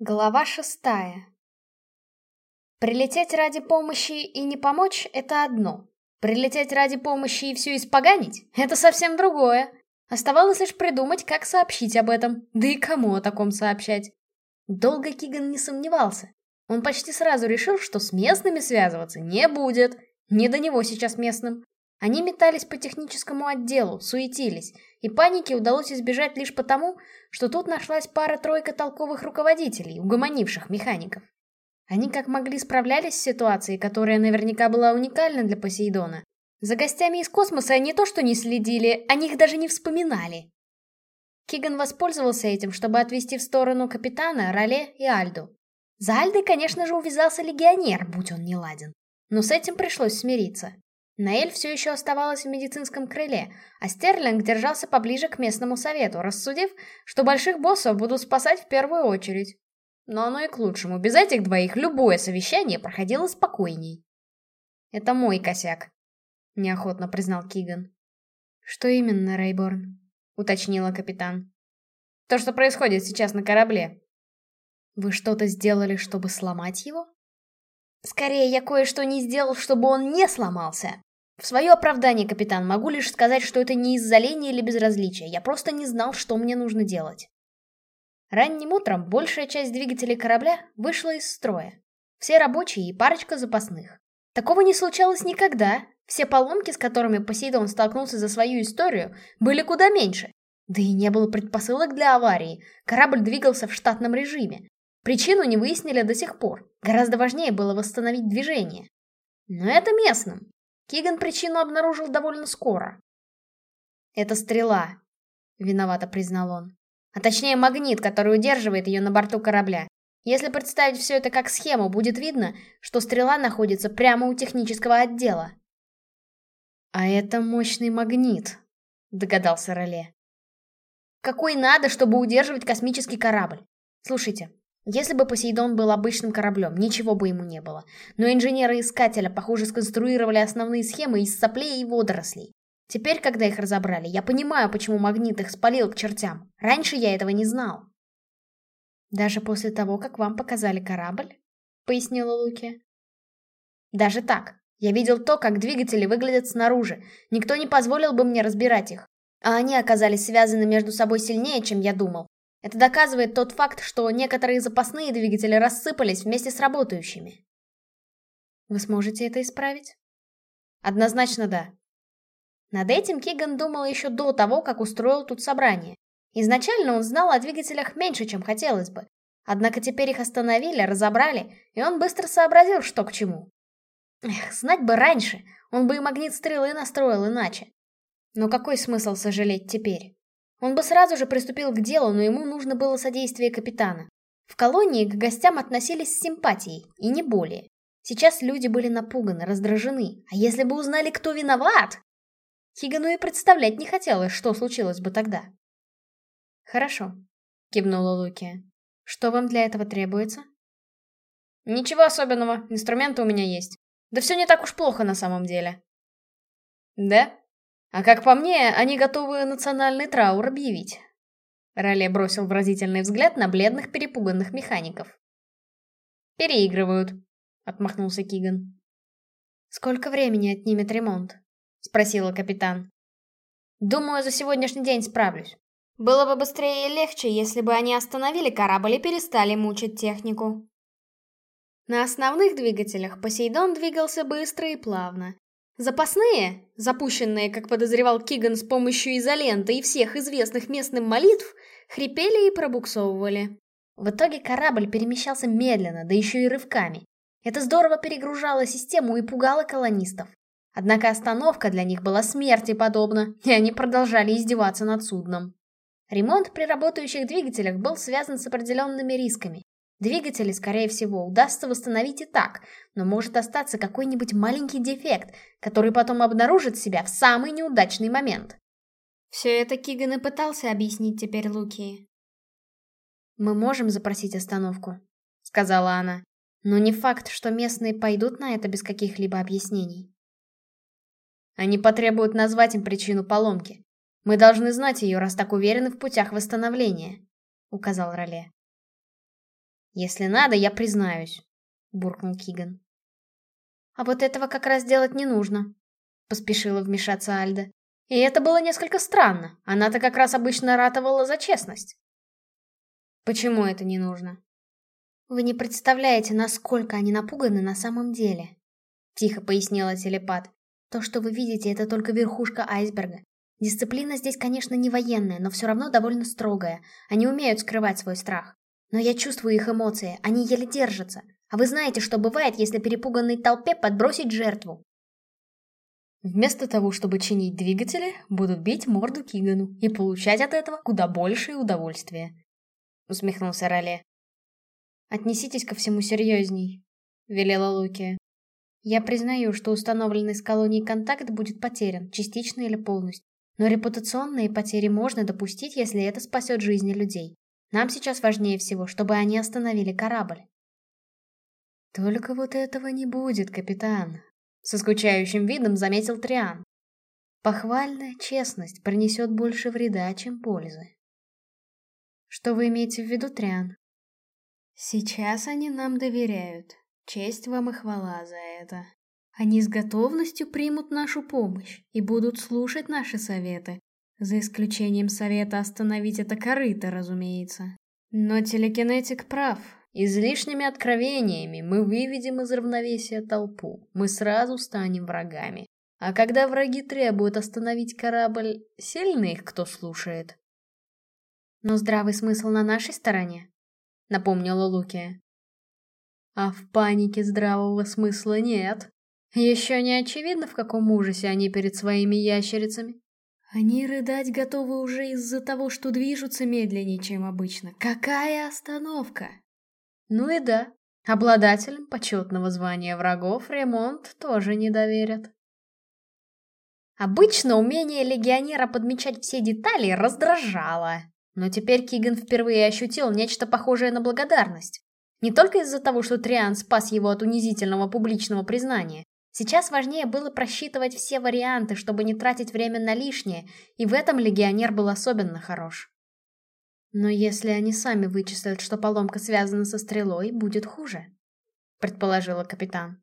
Глава шестая. Прилететь ради помощи и не помочь — это одно. Прилететь ради помощи и все испоганить — это совсем другое. Оставалось лишь придумать, как сообщить об этом, да и кому о таком сообщать. Долго Киган не сомневался. Он почти сразу решил, что с местными связываться не будет. Не до него сейчас местным. Они метались по техническому отделу, суетились, и паники удалось избежать лишь потому, что тут нашлась пара-тройка толковых руководителей, угомонивших механиков. Они как могли справлялись с ситуацией, которая наверняка была уникальна для Посейдона. За гостями из космоса они то что не следили, о них даже не вспоминали. Киган воспользовался этим, чтобы отвести в сторону капитана, Роле и Альду. За Альдой, конечно же, увязался легионер, будь он не ладен. Но с этим пришлось смириться. Наэль все еще оставалась в медицинском крыле, а Стерлинг держался поближе к местному совету, рассудив, что больших боссов будут спасать в первую очередь. Но оно и к лучшему, без этих двоих любое совещание проходило спокойней. «Это мой косяк», — неохотно признал Киган. «Что именно, Рейборн?» — уточнила капитан. «То, что происходит сейчас на корабле». «Вы что-то сделали, чтобы сломать его?» «Скорее, я кое-что не сделал, чтобы он не сломался», в свое оправдание, капитан, могу лишь сказать, что это не из-за лени или безразличия, я просто не знал, что мне нужно делать. Ранним утром большая часть двигателей корабля вышла из строя. Все рабочие и парочка запасных. Такого не случалось никогда. Все поломки, с которыми Посейдон столкнулся за свою историю, были куда меньше. Да и не было предпосылок для аварии. Корабль двигался в штатном режиме. Причину не выяснили до сих пор. Гораздо важнее было восстановить движение. Но это местным. Киган причину обнаружил довольно скоро. «Это стрела», — виновато признал он. А точнее магнит, который удерживает ее на борту корабля. Если представить все это как схему, будет видно, что стрела находится прямо у технического отдела. «А это мощный магнит», — догадался Роле. «Какой надо, чтобы удерживать космический корабль? Слушайте, если бы Посейдон был обычным кораблем, ничего бы ему не было. Но инженеры Искателя, похоже, сконструировали основные схемы из соплей и водорослей. Теперь, когда их разобрали, я понимаю, почему магнит их спалил к чертям. Раньше я этого не знал. «Даже после того, как вам показали корабль?» — пояснила Луки. «Даже так. Я видел то, как двигатели выглядят снаружи. Никто не позволил бы мне разбирать их. А они оказались связаны между собой сильнее, чем я думал. Это доказывает тот факт, что некоторые запасные двигатели рассыпались вместе с работающими. Вы сможете это исправить? Однозначно да. Над этим Киган думал еще до того, как устроил тут собрание. Изначально он знал о двигателях меньше, чем хотелось бы. Однако теперь их остановили, разобрали, и он быстро сообразил, что к чему. Эх, знать бы раньше, он бы и магнит стрелы настроил иначе. Но какой смысл сожалеть теперь? Он бы сразу же приступил к делу, но ему нужно было содействие капитана. В колонии к гостям относились с симпатией, и не более. Сейчас люди были напуганы, раздражены. А если бы узнали, кто виноват? Хигану и представлять не хотелось, что случилось бы тогда. «Хорошо», — кивнула Лукия. «Что вам для этого требуется?» «Ничего особенного, инструменты у меня есть. Да все не так уж плохо на самом деле». «Да?» А как по мне, они готовы национальный траур объявить. Роле бросил выразительный взгляд на бледных перепуганных механиков. «Переигрывают», — отмахнулся Киган. «Сколько времени отнимет ремонт?» — спросила капитан. «Думаю, за сегодняшний день справлюсь. Было бы быстрее и легче, если бы они остановили корабль и перестали мучить технику». На основных двигателях Посейдон двигался быстро и плавно, Запасные, запущенные, как подозревал Киган, с помощью изоленты и всех известных местным молитв, хрипели и пробуксовывали. В итоге корабль перемещался медленно, да еще и рывками. Это здорово перегружало систему и пугало колонистов. Однако остановка для них была смерти подобна, и они продолжали издеваться над судном. Ремонт при работающих двигателях был связан с определенными рисками. Двигатели, скорее всего, удастся восстановить и так, но может остаться какой-нибудь маленький дефект, который потом обнаружит себя в самый неудачный момент. Все это Киган и пытался объяснить теперь Луки. «Мы можем запросить остановку», — сказала она. «Но не факт, что местные пойдут на это без каких-либо объяснений». «Они потребуют назвать им причину поломки. Мы должны знать ее, раз так уверены в путях восстановления», — указал Роле. Если надо, я признаюсь», — буркнул Киган. «А вот этого как раз делать не нужно», — поспешила вмешаться Альда. И это было несколько странно. Она-то как раз обычно ратовала за честность. Почему это не нужно? Вы не представляете, насколько они напуганы на самом деле. Тихо пояснила телепат. То, что вы видите, это только верхушка айсберга. Дисциплина здесь, конечно, не военная, но все равно довольно строгая. Они умеют скрывать свой страх. Но я чувствую их эмоции, они еле держатся. А вы знаете, что бывает, если перепуганной толпе подбросить жертву? Вместо того, чтобы чинить двигатели, будут бить морду Кигану и получать от этого куда большее удовольствие. Усмехнулся Роле. «Отнеситесь ко всему серьезней», — велела Лукия. «Я признаю, что установленный с колонией контакт будет потерян, частично или полностью. Но репутационные потери можно допустить, если это спасет жизни людей. Нам сейчас важнее всего, чтобы они остановили корабль». «Только вот этого не будет, капитан», со скучающим видом заметил Триан. Похвальная честность принесет больше вреда, чем пользы. Что вы имеете в виду, Триан? Сейчас они нам доверяют. Честь вам и хвала за это. Они с готовностью примут нашу помощь и будут слушать наши советы, за исключением совета остановить это корыто, разумеется. Но телекинетик прав. Излишними откровениями мы выведем из равновесия толпу, мы сразу станем врагами. А когда враги требуют остановить корабль, сильно их кто слушает? Но здравый смысл на нашей стороне, напомнила Лукия. А в панике здравого смысла нет. Еще не очевидно, в каком ужасе они перед своими ящерицами. Они рыдать готовы уже из-за того, что движутся медленнее, чем обычно. Какая остановка? Ну и да, обладателям почетного звания врагов ремонт тоже не доверят. Обычно умение легионера подмечать все детали раздражало, но теперь Киган впервые ощутил нечто похожее на благодарность. Не только из-за того, что Триан спас его от унизительного публичного признания. Сейчас важнее было просчитывать все варианты, чтобы не тратить время на лишнее, и в этом легионер был особенно хорош. Но если они сами вычислят, что поломка связана со стрелой, будет хуже, предположила капитан.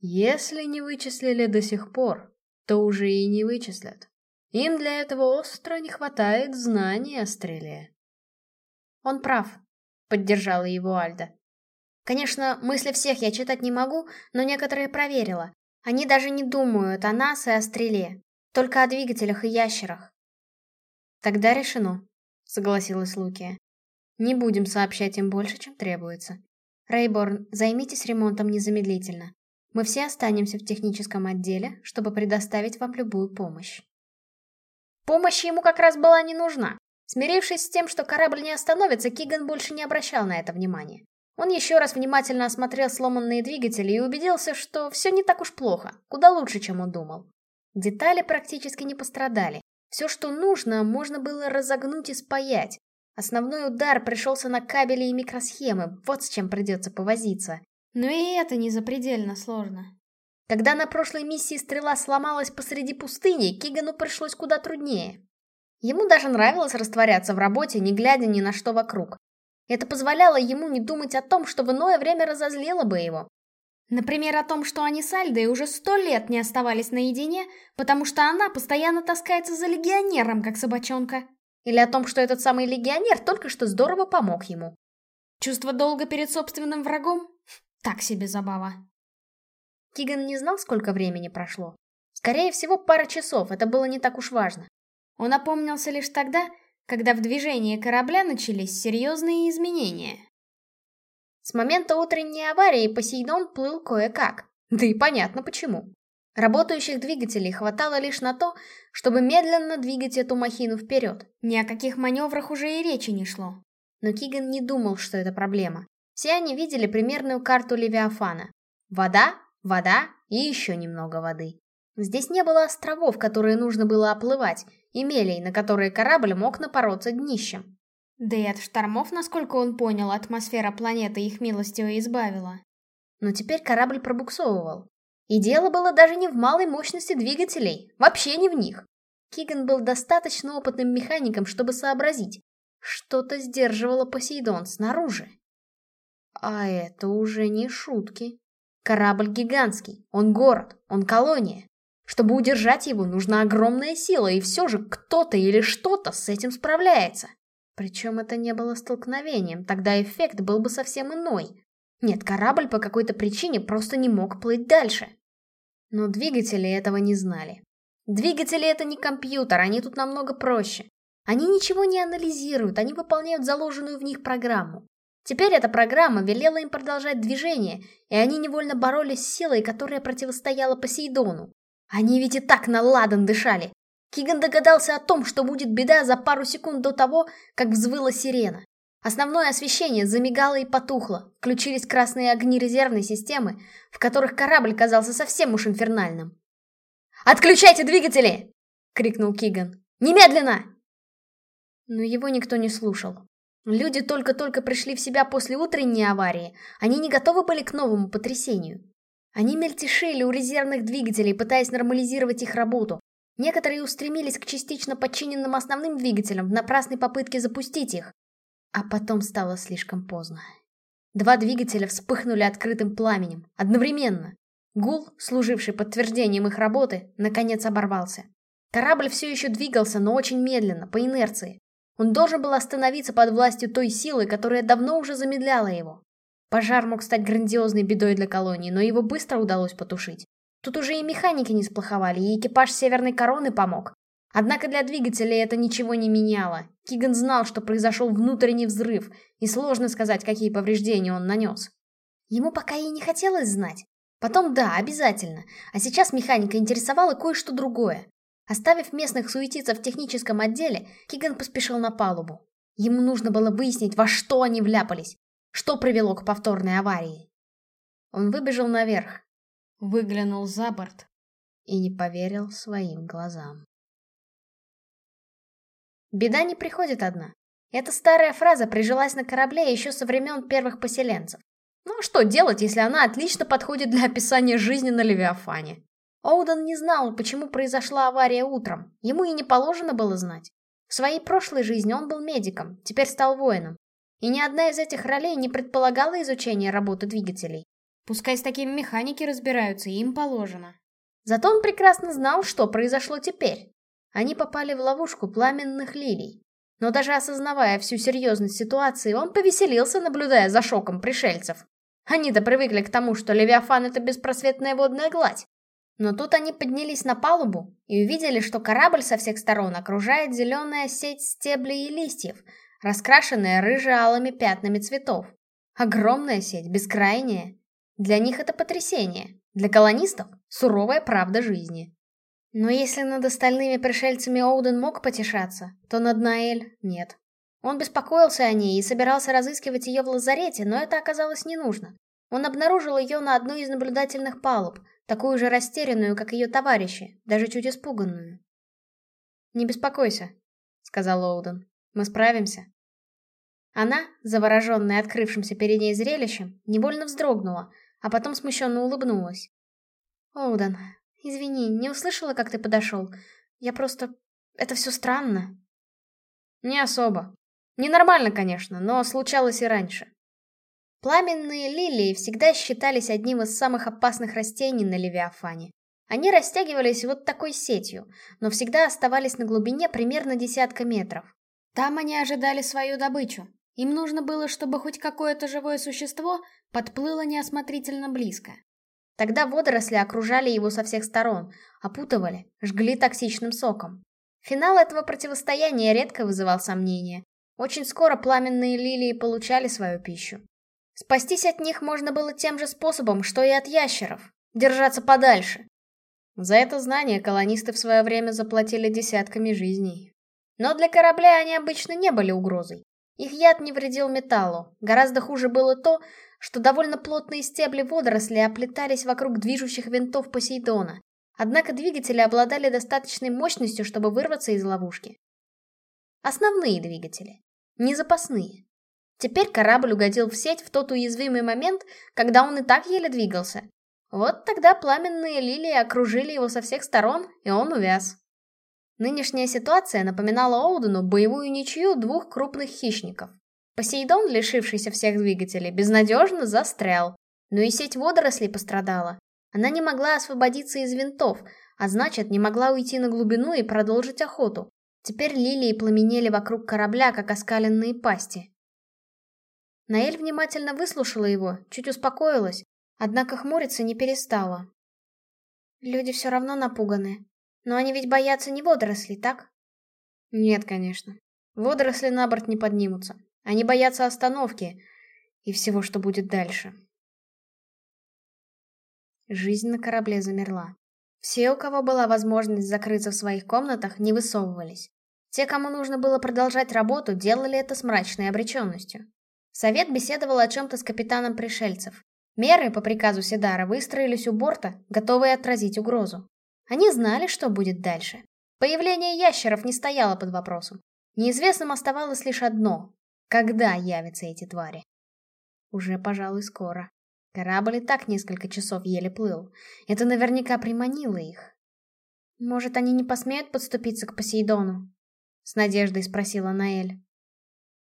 Если не вычислили до сих пор, то уже и не вычислят. Им для этого остро не хватает знаний о стреле. Он прав, поддержала его Альда. Конечно, мысли всех я читать не могу, но некоторые проверила. Они даже не думают о нас и о стреле, только о двигателях и ящерах. Тогда решено, согласилась Лукия. Не будем сообщать им больше, чем требуется. Рейборн, займитесь ремонтом незамедлительно. Мы все останемся в техническом отделе, чтобы предоставить вам любую помощь. Помощь ему как раз была не нужна. Смирившись с тем, что корабль не остановится, Киган больше не обращал на это внимания. Он еще раз внимательно осмотрел сломанные двигатели и убедился, что все не так уж плохо, куда лучше, чем он думал. Детали практически не пострадали, все, что нужно, можно было разогнуть и спаять. Основной удар пришелся на кабели и микросхемы, вот с чем придется повозиться. Но и это не запредельно сложно. Когда на прошлой миссии стрела сломалась посреди пустыни, Кигану пришлось куда труднее. Ему даже нравилось растворяться в работе, не глядя ни на что вокруг. Это позволяло ему не думать о том, что в иное время разозлило бы его. Например, о том, что они с Альдой уже сто лет не оставались наедине, потому что она постоянно таскается за легионером, как собачонка. Или о том, что этот самый легионер только что здорово помог ему. Чувство долга перед собственным врагом? Так себе забава. Киган не знал, сколько времени прошло. Скорее всего, пара часов, это было не так уж важно. Он опомнился лишь тогда, когда в движении корабля начались серьезные изменения. С момента утренней аварии Посейдон плыл кое-как. Да и понятно почему. Работающих двигателей хватало лишь на то, чтобы медленно двигать эту махину вперед. Ни о каких маневрах уже и речи не шло. Но Киган не думал, что это проблема. Все они видели примерную карту Левиафана. Вода, вода и еще немного воды. Здесь не было островов, которые нужно было оплывать, и мелей, на которые корабль мог напороться днищем. Да и от штормов, насколько он понял, атмосфера планеты их милостиво избавила. Но теперь корабль пробуксовывал. И дело было даже не в малой мощности двигателей, вообще не в них. Киган был достаточно опытным механиком, чтобы сообразить. Что-то сдерживало Посейдон снаружи. А это уже не шутки. Корабль гигантский, он город, он колония. Чтобы удержать его, нужна огромная сила, и все же кто-то или что-то с этим справляется. Причем это не было столкновением, тогда эффект был бы совсем иной. Нет, корабль по какой-то причине просто не мог плыть дальше. Но двигатели этого не знали. Двигатели это не компьютер, они тут намного проще. Они ничего не анализируют, они выполняют заложенную в них программу. Теперь эта программа велела им продолжать движение, и они невольно боролись с силой, которая противостояла Посейдону. Они ведь и так на ладан дышали. Киган догадался о том, что будет беда за пару секунд до того, как взвыла сирена. Основное освещение замигало и потухло, включились красные огни резервной системы, в которых корабль казался совсем уж инфернальным. «Отключайте двигатели!» — крикнул Киган. «Немедленно!» Но его никто не слушал. Люди только-только пришли в себя после утренней аварии, они не готовы были к новому потрясению. Они мельтешили у резервных двигателей, пытаясь нормализировать их работу. Некоторые устремились к частично подчиненным основным двигателям в напрасной попытке запустить их. А потом стало слишком поздно. Два двигателя вспыхнули открытым пламенем, одновременно. Гул, служивший подтверждением их работы, наконец оборвался. Корабль все еще двигался, но очень медленно, по инерции. Он должен был остановиться под властью той силы, которая давно уже замедляла его. Пожар мог стать грандиозной бедой для колонии, но его быстро удалось потушить. Тут уже и механики не сплоховали, и экипаж Северной Короны помог. Однако для двигателей это ничего не меняло. Киган знал, что произошел внутренний взрыв, и сложно сказать, какие повреждения он нанес. Ему пока и не хотелось знать. Потом да, обязательно. А сейчас механика интересовала кое-что другое. Оставив местных суетиться в техническом отделе, Киган поспешил на палубу. Ему нужно было выяснить, во что они вляпались, что привело к повторной аварии. Он выбежал наверх, выглянул за борт и не поверил своим глазам. Беда не приходит одна. Эта старая фраза прижилась на корабле еще со времен первых поселенцев. Ну а что делать, если она отлично подходит для описания жизни на Левиафане? Оуден не знал, почему произошла авария утром. Ему и не положено было знать. В своей прошлой жизни он был медиком, теперь стал воином. И ни одна из этих ролей не предполагала изучения работы двигателей. Пускай с такими механики разбираются, им положено. Зато он прекрасно знал, что произошло теперь. Они попали в ловушку пламенных лилий. Но даже осознавая всю серьезность ситуации, он повеселился, наблюдая за шоком пришельцев. Они-то привыкли к тому, что Левиафан — это беспросветная водная гладь. Но тут они поднялись на палубу и увидели, что корабль со всех сторон окружает зеленая сеть стеблей и листьев, раскрашенная рыже-алыми пятнами цветов. Огромная сеть, бескрайняя. Для них это потрясение, для колонистов — суровая правда жизни. Но если над остальными пришельцами Оуден мог потешаться, то над Наэль нет. Он беспокоился о ней и собирался разыскивать ее в лазарете, но это оказалось не нужно. Он обнаружил ее на одной из наблюдательных палуб, такую же растерянную, как ее товарищи, даже чуть испуганную. «Не беспокойся», — сказал Оуден. «Мы справимся». Она, завороженная открывшимся перед ней зрелищем, невольно вздрогнула, а потом смущенно улыбнулась. «Оуден, извини, не услышала, как ты подошел. Я просто... Это все странно». «Не особо. Ненормально, конечно, но случалось и раньше. Пламенные лилии всегда считались одним из самых опасных растений на Левиафане. Они растягивались вот такой сетью, но всегда оставались на глубине примерно десятка метров. Там они ожидали свою добычу. Им нужно было, чтобы хоть какое-то живое существо подплыло неосмотрительно близко. Тогда водоросли окружали его со всех сторон, опутывали, жгли токсичным соком. Финал этого противостояния редко вызывал сомнения. Очень скоро пламенные лилии получали свою пищу. Спастись от них можно было тем же способом, что и от ящеров. Держаться подальше. За это знание колонисты в свое время заплатили десятками жизней. Но для корабля они обычно не были угрозой. Их яд не вредил металлу. Гораздо хуже было то, что довольно плотные стебли водорослей оплетались вокруг движущих винтов Посейдона. Однако двигатели обладали достаточной мощностью, чтобы вырваться из ловушки. Основные двигатели, не запасные. Теперь корабль угодил в сеть в тот уязвимый момент, когда он и так еле двигался. Вот тогда пламенные лилии окружили его со всех сторон, и он увяз. Нынешняя ситуация напоминала Оудену боевую ничью двух крупных хищников. Посейдон, лишившийся всех двигателей, безнадежно застрял. Но и сеть водорослей пострадала. Она не могла освободиться из винтов, а значит, не могла уйти на глубину и продолжить охоту. Теперь лилии пламенели вокруг корабля, как оскаленные пасти. Наэль внимательно выслушала его, чуть успокоилась, однако хмуриться не перестала. Люди все равно напуганы. Но они ведь боятся не водорослей, так? Нет, конечно. Водоросли на борт не поднимутся. Они боятся остановки и всего, что будет дальше. Жизнь на корабле замерла. Все, у кого была возможность закрыться в своих комнатах, не высовывались. Те, кому нужно было продолжать работу, делали это с мрачной обреченностью. Совет беседовал о чем-то с капитаном пришельцев. Меры по приказу Седара выстроились у борта, готовые отразить угрозу. Они знали, что будет дальше. Появление ящеров не стояло под вопросом. Неизвестным оставалось лишь одно — когда явятся эти твари. Уже, пожалуй, скоро. Корабль и так несколько часов еле плыл. Это наверняка приманило их. «Может, они не посмеют подступиться к Посейдону?» С надеждой спросила Наэль.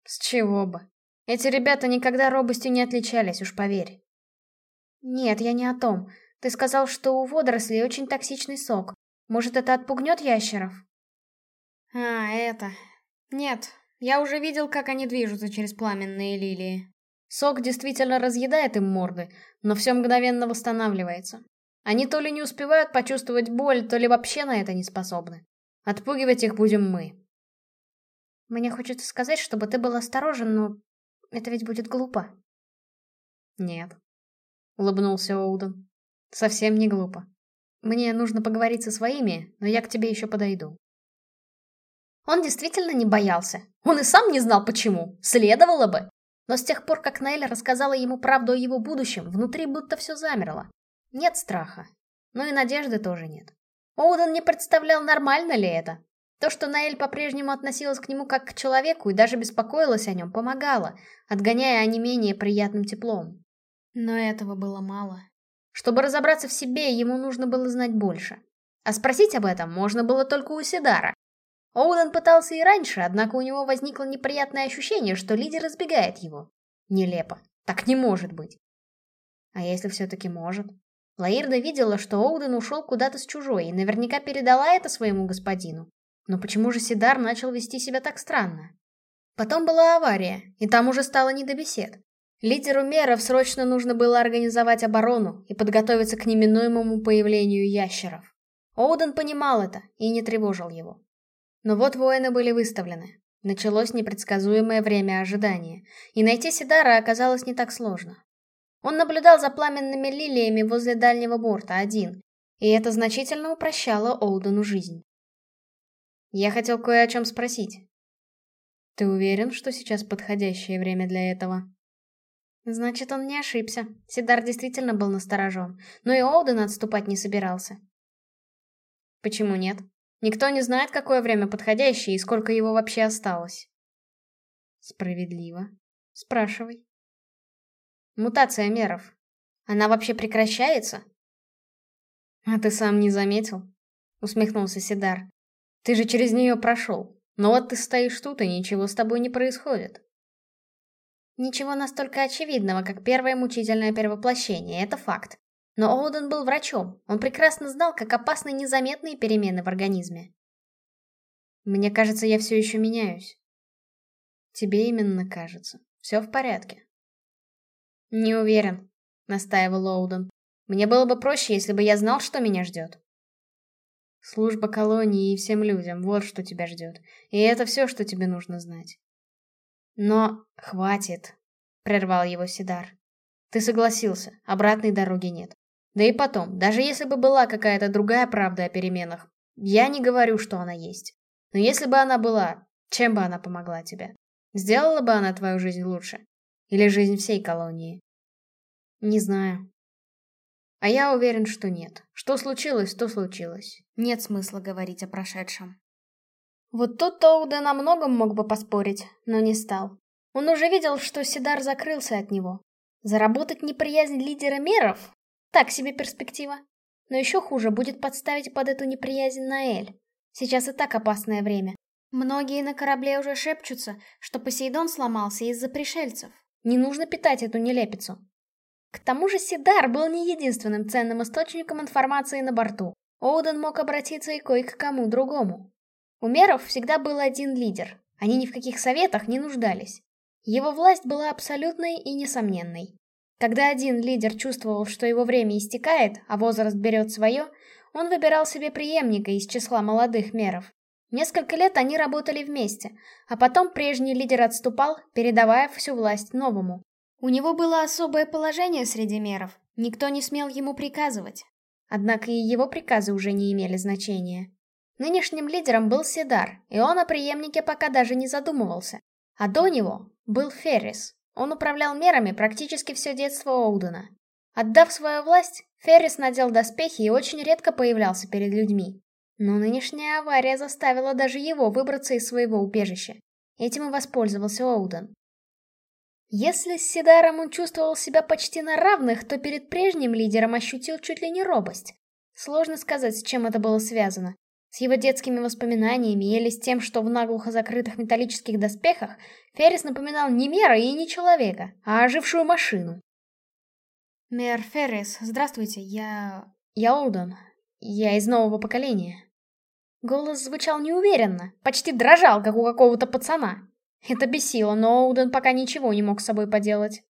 «С чего бы? Эти ребята никогда робостью не отличались, уж поверь». «Нет, я не о том. Ты сказал, что у водорослей очень токсичный сок. Может, это отпугнет ящеров?» «А, это... Нет, я уже видел, как они движутся через пламенные лилии. Сок действительно разъедает им морды, но все мгновенно восстанавливается. Они то ли не успевают почувствовать боль, то ли вообще на это не способны. Отпугивать их будем мы. Мне хочется сказать, чтобы ты был осторожен, но это ведь будет глупо. Нет. Улыбнулся Оуден. Совсем не глупо. Мне нужно поговорить со своими, но я к тебе еще подойду. Он действительно не боялся. Он и сам не знал почему. Следовало бы. Но с тех пор, как Нелли рассказала ему правду о его будущем, внутри будто все замерло. Нет страха. Но и надежды тоже нет. Оуден не представлял, нормально ли это. То, что Наэль по-прежнему относилась к нему как к человеку и даже беспокоилась о нем, помогало, отгоняя не менее приятным теплом. Но этого было мало. Чтобы разобраться в себе, ему нужно было знать больше. А спросить об этом можно было только у Сидара, Оуден пытался и раньше, однако у него возникло неприятное ощущение, что лидер избегает его. Нелепо. Так не может быть. А если все-таки может? Лаирда видела, что Оуден ушел куда-то с чужой и наверняка передала это своему господину. Но почему же Сидар начал вести себя так странно? Потом была авария, и там уже стало не до бесед. Лидеру меров срочно нужно было организовать оборону и подготовиться к неминуемому появлению ящеров. Оуден понимал это и не тревожил его. Но вот воины были выставлены. Началось непредсказуемое время ожидания, и найти Сидара оказалось не так сложно. Он наблюдал за пламенными лилиями возле дальнего борта один, и это значительно упрощало Олдену жизнь. Я хотел кое о чем спросить. Ты уверен, что сейчас подходящее время для этого? Значит, он не ошибся. Сидар действительно был насторожен, но и Олден отступать не собирался. Почему нет? Никто не знает, какое время подходящее и сколько его вообще осталось. Справедливо. Спрашивай. Мутация меров. Она вообще прекращается? А ты сам не заметил? Усмехнулся Сидар. Ты же через нее прошел. Но вот ты стоишь тут, и ничего с тобой не происходит. Ничего настолько очевидного, как первое мучительное первоплощение, это факт. Но Оуден был врачом, он прекрасно знал, как опасны незаметные перемены в организме. Мне кажется, я все еще меняюсь. Тебе именно кажется. Все в порядке. Не уверен, настаивал Оуден. Мне было бы проще, если бы я знал, что меня ждет. Служба колонии и всем людям, вот что тебя ждет. И это все, что тебе нужно знать. Но хватит, прервал его Сидар. Ты согласился, обратной дороги нет. Да и потом, даже если бы была какая-то другая правда о переменах, я не говорю, что она есть. Но если бы она была, чем бы она помогла тебе? Сделала бы она твою жизнь лучше? Или жизнь всей колонии? Не знаю. А я уверен, что нет. Что случилось, то случилось. Нет смысла говорить о прошедшем. Вот тут Тоуден о многом мог бы поспорить, но не стал. Он уже видел, что Сидар закрылся от него. Заработать неприязнь лидера меров так себе перспектива. Но еще хуже будет подставить под эту неприязнь Наэль. Сейчас и так опасное время. Многие на корабле уже шепчутся, что Посейдон сломался из-за пришельцев. Не нужно питать эту нелепицу. К тому же Сидар был не единственным ценным источником информации на борту. Оуден мог обратиться и кое к кому другому. У меров всегда был один лидер. Они ни в каких советах не нуждались. Его власть была абсолютной и несомненной. Когда один лидер чувствовал, что его время истекает, а возраст берет свое, он выбирал себе преемника из числа молодых меров. Несколько лет они работали вместе, а потом прежний лидер отступал, передавая всю власть новому. У него было особое положение среди меров, никто не смел ему приказывать. Однако и его приказы уже не имели значения. Нынешним лидером был Сидар, и он о преемнике пока даже не задумывался. А до него был Феррис. Он управлял мерами практически все детство Оудена. Отдав свою власть, Феррис надел доспехи и очень редко появлялся перед людьми. Но нынешняя авария заставила даже его выбраться из своего убежища. Этим и воспользовался Оуден. Если с Сидаром он чувствовал себя почти на равных, то перед прежним лидером ощутил чуть ли не робость. Сложно сказать, с чем это было связано. С его детскими воспоминаниями или с тем, что в наглухо закрытых металлических доспехах Феррис напоминал не мера и не человека, а ожившую машину. «Мэр Феррис, здравствуйте, я... я Олдон. Я из нового поколения». Голос звучал неуверенно, почти дрожал, как у какого-то пацана. Это бесило, но Оуден пока ничего не мог с собой поделать.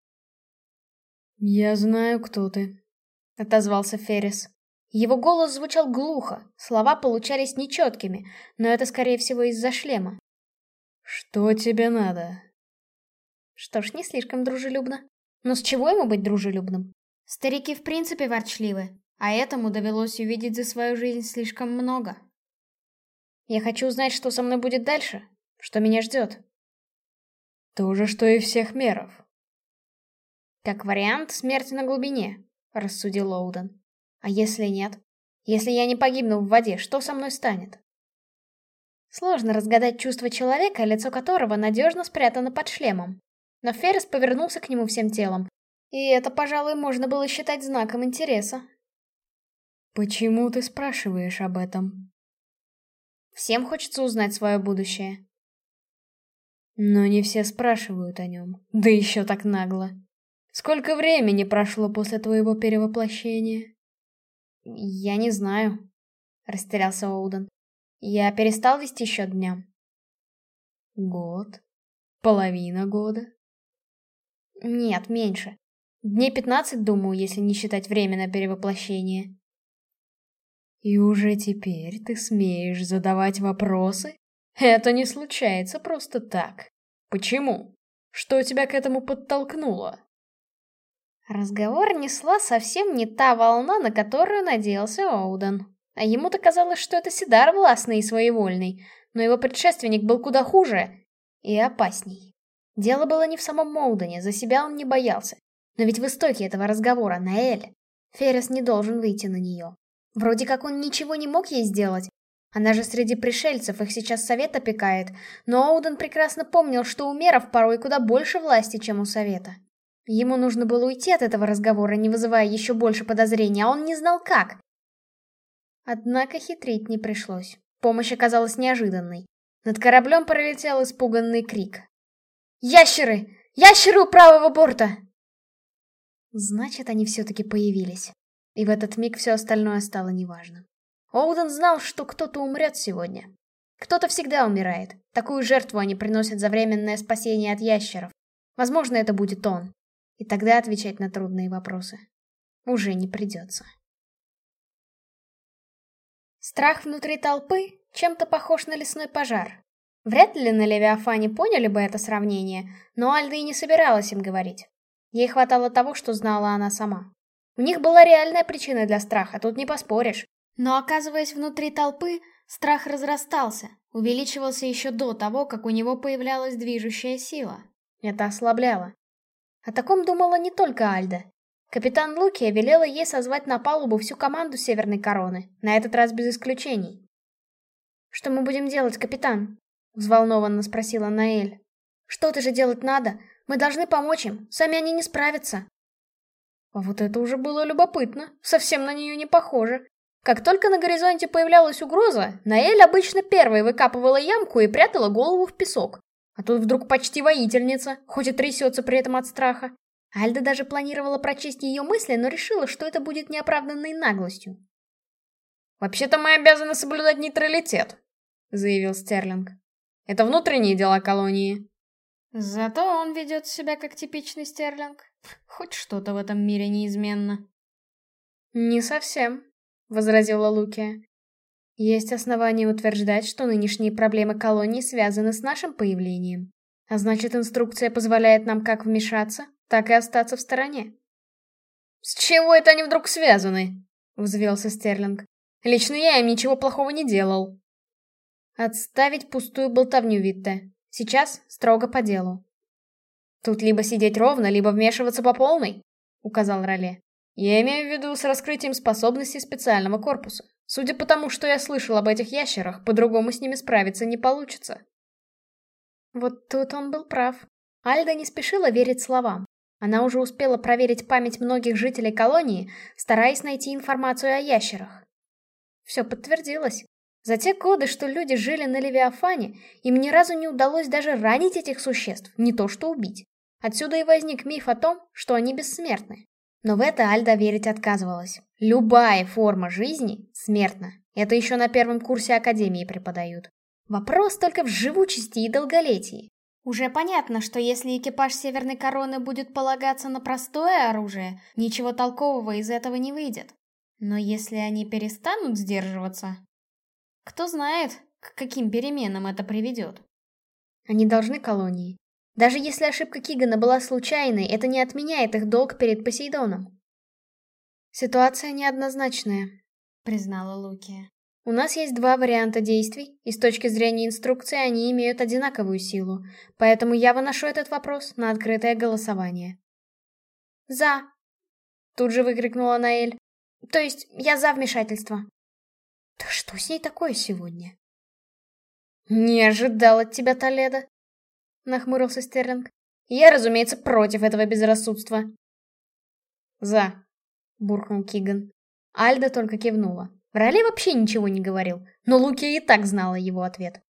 «Я знаю, кто ты», — отозвался Феррис. Его голос звучал глухо, слова получались нечеткими, но это, скорее всего, из-за шлема. «Что тебе надо?» Что ж, не слишком дружелюбно. Но с чего ему быть дружелюбным? Старики в принципе ворчливы, а этому довелось увидеть за свою жизнь слишком много. Я хочу узнать, что со мной будет дальше, что меня ждет. То же, что и всех меров. Как вариант, смерть на глубине, рассудил Лоуден. А если нет? Если я не погибну в воде, что со мной станет? Сложно разгадать чувство человека, лицо которого надежно спрятано под шлемом. Но Феррис повернулся к нему всем телом. И это, пожалуй, можно было считать знаком интереса. «Почему ты спрашиваешь об этом?» «Всем хочется узнать свое будущее», но не все спрашивают о нем, да еще так нагло. Сколько времени прошло после твоего перевоплощения? Я не знаю, растерялся Оуден. Я перестал вести счет дням. Год? Половина года? Нет, меньше. Дней пятнадцать, думаю, если не считать время на перевоплощение. И уже теперь ты смеешь задавать вопросы? Это не случается просто так. Почему? Что тебя к этому подтолкнуло? Разговор несла совсем не та волна, на которую надеялся Оуден. А ему-то казалось, что это Сидар властный и своевольный, но его предшественник был куда хуже и опасней. Дело было не в самом Моудене, за себя он не боялся. Но ведь в истоке этого разговора Наэль. Феррис не должен выйти на нее. Вроде как он ничего не мог ей сделать, она же среди пришельцев, их сейчас совет опекает, но Оуден прекрасно помнил, что у меров порой куда больше власти, чем у совета. Ему нужно было уйти от этого разговора, не вызывая еще больше подозрений, а он не знал как. Однако хитрить не пришлось. Помощь оказалась неожиданной. Над кораблем пролетел испуганный крик. «Ящеры! Ящеры у правого борта!» Значит, они все-таки появились. И в этот миг все остальное стало неважным. Оуден знал, что кто-то умрет сегодня. Кто-то всегда умирает. Такую жертву они приносят за временное спасение от ящеров. Возможно, это будет он. И тогда отвечать на трудные вопросы уже не придется. Страх внутри толпы чем-то похож на лесной пожар. Вряд ли на Левиафане поняли бы это сравнение, но Альда и не собиралась им говорить. Ей хватало того, что знала она сама. У них была реальная причина для страха, тут не поспоришь. Но оказываясь внутри толпы, страх разрастался, увеличивался еще до того, как у него появлялась движущая сила. Это ослабляло. О таком думала не только Альда. Капитан Лукия велела ей созвать на палубу всю команду Северной Короны, на этот раз без исключений. «Что мы будем делать, капитан?» — взволнованно спросила Наэль. «Что-то же делать надо. Мы должны помочь им. Сами они не справятся». А вот это уже было любопытно. Совсем на нее не похоже. Как только на горизонте появлялась угроза, Наэль обычно первой выкапывала ямку и прятала голову в песок. А тут вдруг почти воительница, хоть и трясется при этом от страха. Альда даже планировала прочесть ее мысли, но решила, что это будет неоправданной наглостью. «Вообще-то мы обязаны соблюдать нейтралитет», — заявил Стерлинг. «Это внутренние дела колонии». Зато он ведет себя как типичный Стерлинг. Хоть что-то в этом мире неизменно. «Не совсем», — возразила Лукия. «Есть основания утверждать, что нынешние проблемы колонии связаны с нашим появлением. А значит, инструкция позволяет нам как вмешаться, так и остаться в стороне». «С чего это они вдруг связаны?» — взвелся Стерлинг. «Лично я им ничего плохого не делал». «Отставить пустую болтовню, Витте. Сейчас строго по делу». «Тут либо сидеть ровно, либо вмешиваться по полной», — указал Роле. Я имею в виду с раскрытием способностей специального корпуса. Судя по тому, что я слышал об этих ящерах, по-другому с ними справиться не получится. Вот тут он был прав. Альда не спешила верить словам. Она уже успела проверить память многих жителей колонии, стараясь найти информацию о ящерах. Все подтвердилось. За те годы, что люди жили на Левиафане, им ни разу не удалось даже ранить этих существ, не то что убить. Отсюда и возник миф о том, что они бессмертны. Но в это Альда верить отказывалась. Любая форма жизни смертна. Это еще на первом курсе Академии преподают. Вопрос только в живучести и долголетии. Уже понятно, что если экипаж Северной Короны будет полагаться на простое оружие, ничего толкового из этого не выйдет. Но если они перестанут сдерживаться, кто знает, к каким переменам это приведет. Они должны колонии. Даже если ошибка Кигана была случайной, это не отменяет их долг перед Посейдоном. Ситуация неоднозначная, признала Лукия. У нас есть два варианта действий, и с точки зрения инструкции они имеют одинаковую силу, поэтому я выношу этот вопрос на открытое голосование. «За!» — тут же выкрикнула Наэль. «То есть, я за вмешательство». «Да что с ней такое сегодня?» «Не ожидал от тебя, Толедо», — нахмурился Стерлинг. «Я, разумеется, против этого безрассудства». «За», — буркнул Киган. Альда только кивнула. Роле вообще ничего не говорил, но Луки и так знала его ответ.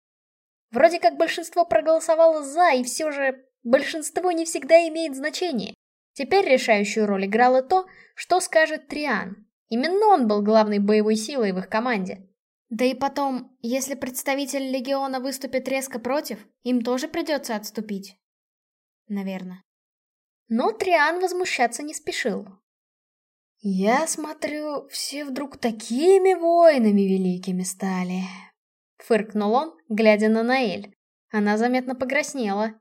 Вроде как большинство проголосовало «за», и все же большинство не всегда имеет значение. Теперь решающую роль играло то, что скажет Триан. Именно он был главной боевой силой в их команде. Да и потом, если представитель Легиона выступит резко против, им тоже придется отступить. Наверное. Но Триан возмущаться не спешил. «Я смотрю, все вдруг такими воинами великими стали», — фыркнул он, глядя на Наэль. Она заметно покраснела.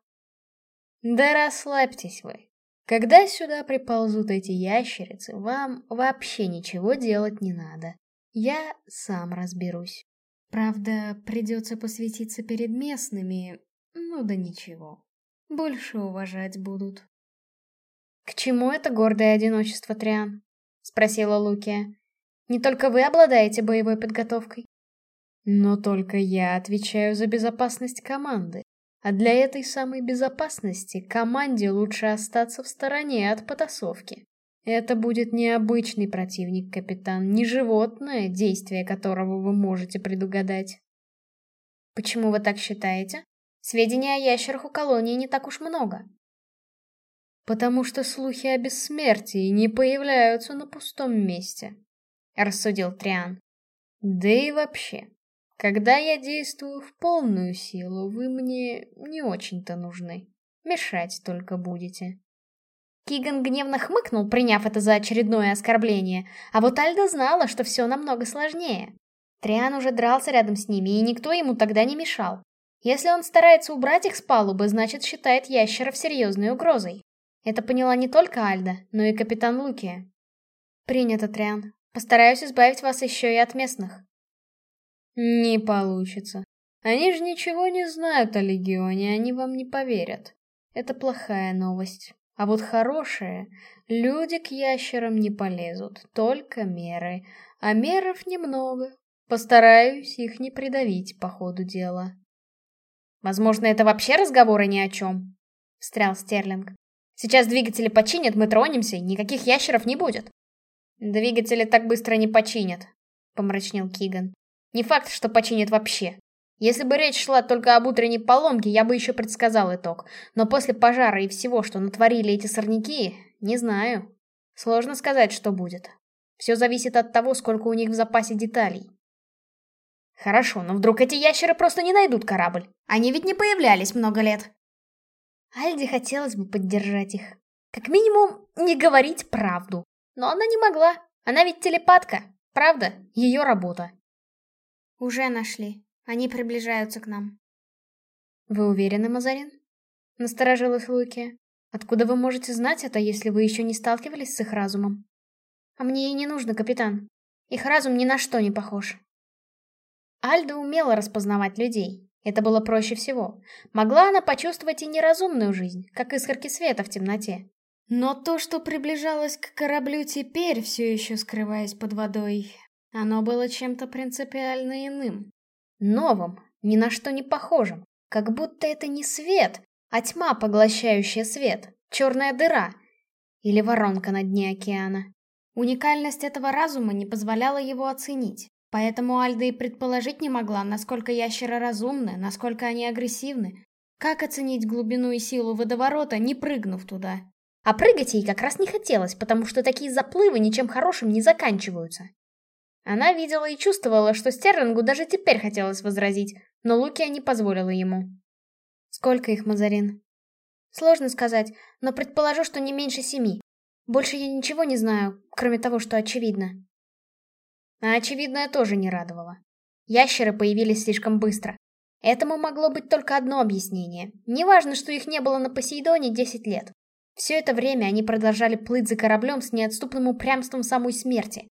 «Да расслабьтесь вы. Когда сюда приползут эти ящерицы, вам вообще ничего делать не надо. Я сам разберусь. Правда, придется посвятиться перед местными, ну да ничего. Больше уважать будут. «К чему это гордое одиночество, Триан?» — спросила Лукия. «Не только вы обладаете боевой подготовкой?» «Но только я отвечаю за безопасность команды. А для этой самой безопасности команде лучше остаться в стороне от потасовки. Это будет необычный противник, капитан, не животное, действие которого вы можете предугадать. Почему вы так считаете? Сведений о ящерах у колонии не так уж много. Потому что слухи о бессмертии не появляются на пустом месте, рассудил Триан. Да и вообще, когда я действую в полную силу, вы мне не очень-то нужны. Мешать только будете. Киган гневно хмыкнул, приняв это за очередное оскорбление, а вот Альда знала, что все намного сложнее. Триан уже дрался рядом с ними, и никто ему тогда не мешал. Если он старается убрать их с палубы, значит считает ящеров серьезной угрозой. Это поняла не только Альда, но и капитан Лукия. «Принято, Триан. Постараюсь избавить вас еще и от местных». «Не получится. Они же ничего не знают о Легионе, они вам не поверят. Это плохая новость». А вот хорошие, люди к ящерам не полезут, только меры. А меров немного. Постараюсь их не придавить по ходу дела. Возможно, это вообще разговоры ни о чем, встрял Стерлинг. Сейчас двигатели починят, мы тронемся, и никаких ящеров не будет. Двигатели так быстро не починят, помрачнел Киган. Не факт, что починит вообще. Если бы речь шла только об утренней поломке, я бы еще предсказал итог. Но после пожара и всего, что натворили эти сорняки, не знаю. Сложно сказать, что будет. Все зависит от того, сколько у них в запасе деталей. Хорошо, но вдруг эти ящеры просто не найдут корабль? Они ведь не появлялись много лет. Альде хотелось бы поддержать их. Как минимум, не говорить правду. Но она не могла. Она ведь телепатка. Правда? Ее работа. Уже нашли. Они приближаются к нам. Вы уверены, Мазарин? Насторожилась Луки. Откуда вы можете знать это, если вы еще не сталкивались с их разумом? А мне и не нужно, капитан. Их разум ни на что не похож. Альда умела распознавать людей. Это было проще всего. Могла она почувствовать и неразумную жизнь, как искорки света в темноте. Но то, что приближалось к кораблю теперь, все еще скрываясь под водой, оно было чем-то принципиально иным. Новым, ни на что не похожим. Как будто это не свет, а тьма, поглощающая свет, черная дыра. Или воронка на дне океана. Уникальность этого разума не позволяла его оценить. Поэтому Альда и предположить не могла, насколько ящеры разумны, насколько они агрессивны. Как оценить глубину и силу водоворота, не прыгнув туда? А прыгать ей как раз не хотелось, потому что такие заплывы ничем хорошим не заканчиваются. Она видела и чувствовала, что Стерлингу даже теперь хотелось возразить, но Лукия не позволила ему. «Сколько их, Мазарин?» «Сложно сказать, но предположу, что не меньше семи. Больше я ничего не знаю, кроме того, что очевидно». А очевидное тоже не радовало. Ящеры появились слишком быстро. Этому могло быть только одно объяснение. Неважно, что их не было на Посейдоне 10 лет. Все это время они продолжали плыть за кораблем с неотступным упрямством самой смерти.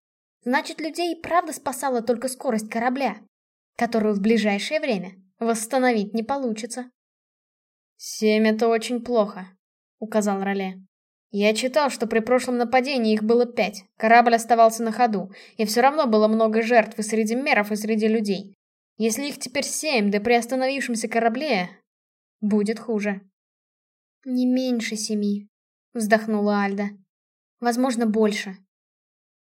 Значит, людей и правда спасала только скорость корабля, которую в ближайшее время восстановить не получится. «Семь — это очень плохо», — указал Роле. Я читал, что при прошлом нападении их было пять. Корабль оставался на ходу, и все равно было много жертв и среди меров, и среди людей. Если их теперь семь, да при остановившемся корабле, будет хуже. Не меньше семи, вздохнула Альда. Возможно, больше.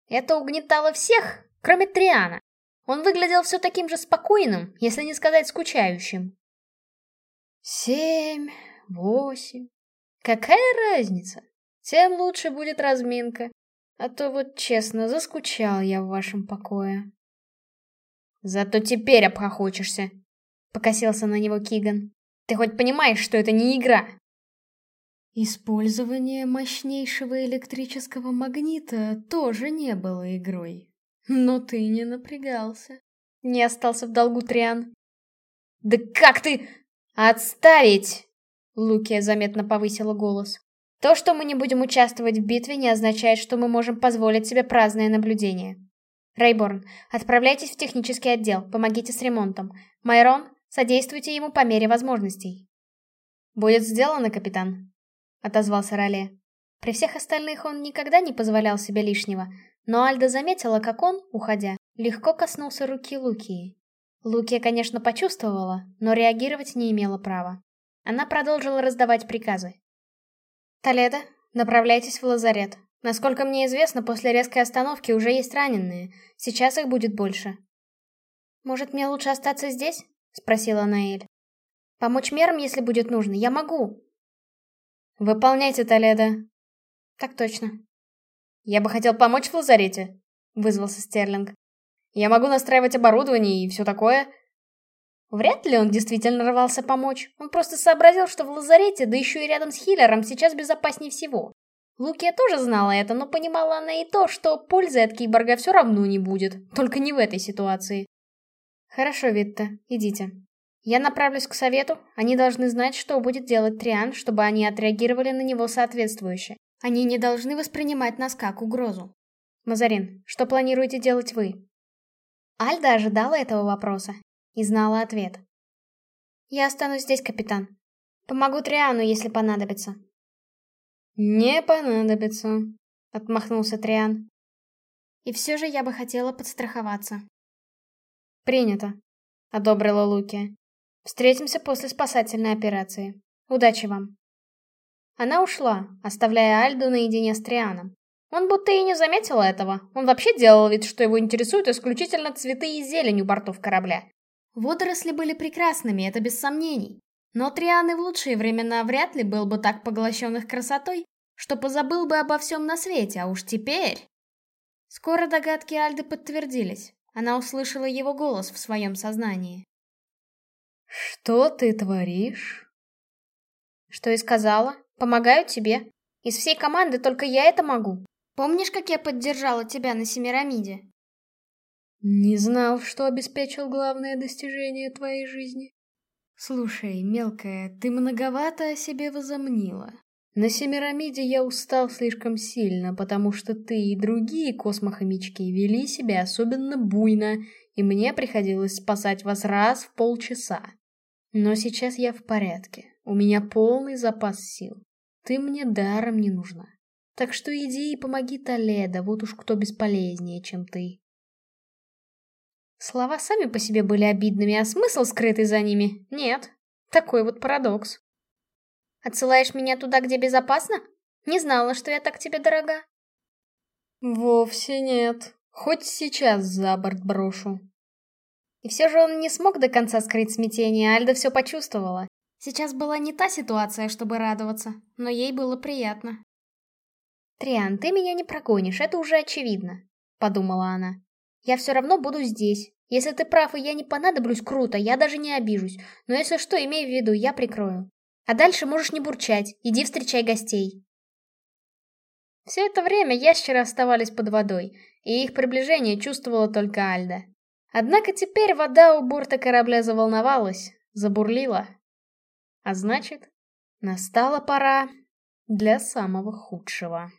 Это угнетало всех, кроме Триана. Он выглядел все таким же спокойным, если не сказать скучающим. Семь, восемь. Какая разница? Тем лучше будет разминка. А то вот честно, заскучал я в вашем покое. Зато теперь обхохочешься, покосился на него Киган. Ты хоть понимаешь, что это не игра? Использование мощнейшего электрического магнита тоже не было игрой. Но ты не напрягался. Не остался в долгу Триан. Да как ты... Отставить! Лукия заметно повысила голос. То, что мы не будем участвовать в битве, не означает, что мы можем позволить себе праздное наблюдение. Рейборн, отправляйтесь в технический отдел, помогите с ремонтом. Майрон, содействуйте ему по мере возможностей. Будет сделано, капитан, отозвался Роле. При всех остальных он никогда не позволял себе лишнего, но Альда заметила, как он, уходя, легко коснулся руки Лукии. Лукия, конечно, почувствовала, но реагировать не имела права. Она продолжила раздавать приказы. «Толедо, направляйтесь в лазарет. Насколько мне известно, после резкой остановки уже есть раненые. Сейчас их будет больше». «Может, мне лучше остаться здесь?» — спросила Наэль. «Помочь мерам, если будет нужно, я могу». «Выполняйте, Толедо». «Так точно». «Я бы хотел помочь в лазарете», — вызвался Стерлинг. «Я могу настраивать оборудование и все такое». Вряд ли он действительно рвался помочь. Он просто сообразил, что в лазарете, да еще и рядом с Хиллером, сейчас безопаснее всего. Лукия тоже знала это, но понимала она и то, что пользы от киборга все равно не будет, только не в этой ситуации. Хорошо, Витта, идите. Я направлюсь к совету, они должны знать, что будет делать Триан, чтобы они отреагировали на него соответствующе. Они не должны воспринимать нас как угрозу. Мазарин, что планируете делать вы? Альда ожидала этого вопроса и знала ответ. «Я останусь здесь, капитан. Помогу Триану, если понадобится». «Не понадобится», — отмахнулся Триан. «И все же я бы хотела подстраховаться». «Принято», — одобрила Луки. «Встретимся после спасательной операции. Удачи вам». Она ушла, оставляя Альду наедине с Трианом. Он будто и не заметил этого. Он вообще делал вид, что его интересуют исключительно цветы и зелень у бортов корабля. Водоросли были прекрасными, это без сомнений. Но Триан и в лучшие времена вряд ли был бы так поглощен их красотой, что позабыл бы обо всем на свете, а уж теперь... Скоро догадки Альды подтвердились. Она услышала его голос в своем сознании. «Что ты творишь?» «Что и сказала. Помогаю тебе. Из всей команды только я это могу. Помнишь, как я поддержала тебя на Семирамиде? Не знал, что обеспечил главное достижение твоей жизни. Слушай, мелкая, ты многовато о себе возомнила. На Семирамиде я устал слишком сильно, потому что ты и другие космохомячки вели себя особенно буйно, и мне приходилось спасать вас раз в полчаса. Но сейчас я в порядке, у меня полный запас сил. Ты мне даром не нужна. Так что иди и помоги Толедо, вот уж кто бесполезнее, чем ты. Слова сами по себе были обидными, а смысл, скрытый за ними, нет. Такой вот парадокс. Отсылаешь меня туда, где безопасно? Не знала, что я так тебе дорога. Вовсе нет. Хоть сейчас за борт брошу. И все же он не смог до конца скрыть смятение, Альда все почувствовала. Сейчас была не та ситуация, чтобы радоваться, но ей было приятно. «Триан, ты меня не прогонишь, это уже очевидно», — подумала она. «Я все равно буду здесь. Если ты прав и я не понадоблюсь, круто, я даже не обижусь. Но если что, имей в виду, я прикрою. А дальше можешь не бурчать, иди встречай гостей». Все это время ящеры оставались под водой, и их приближение чувствовала только Альда. Однако теперь вода у борта корабля заволновалась, забурлила. А значит, настала пора для самого худшего.